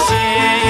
sim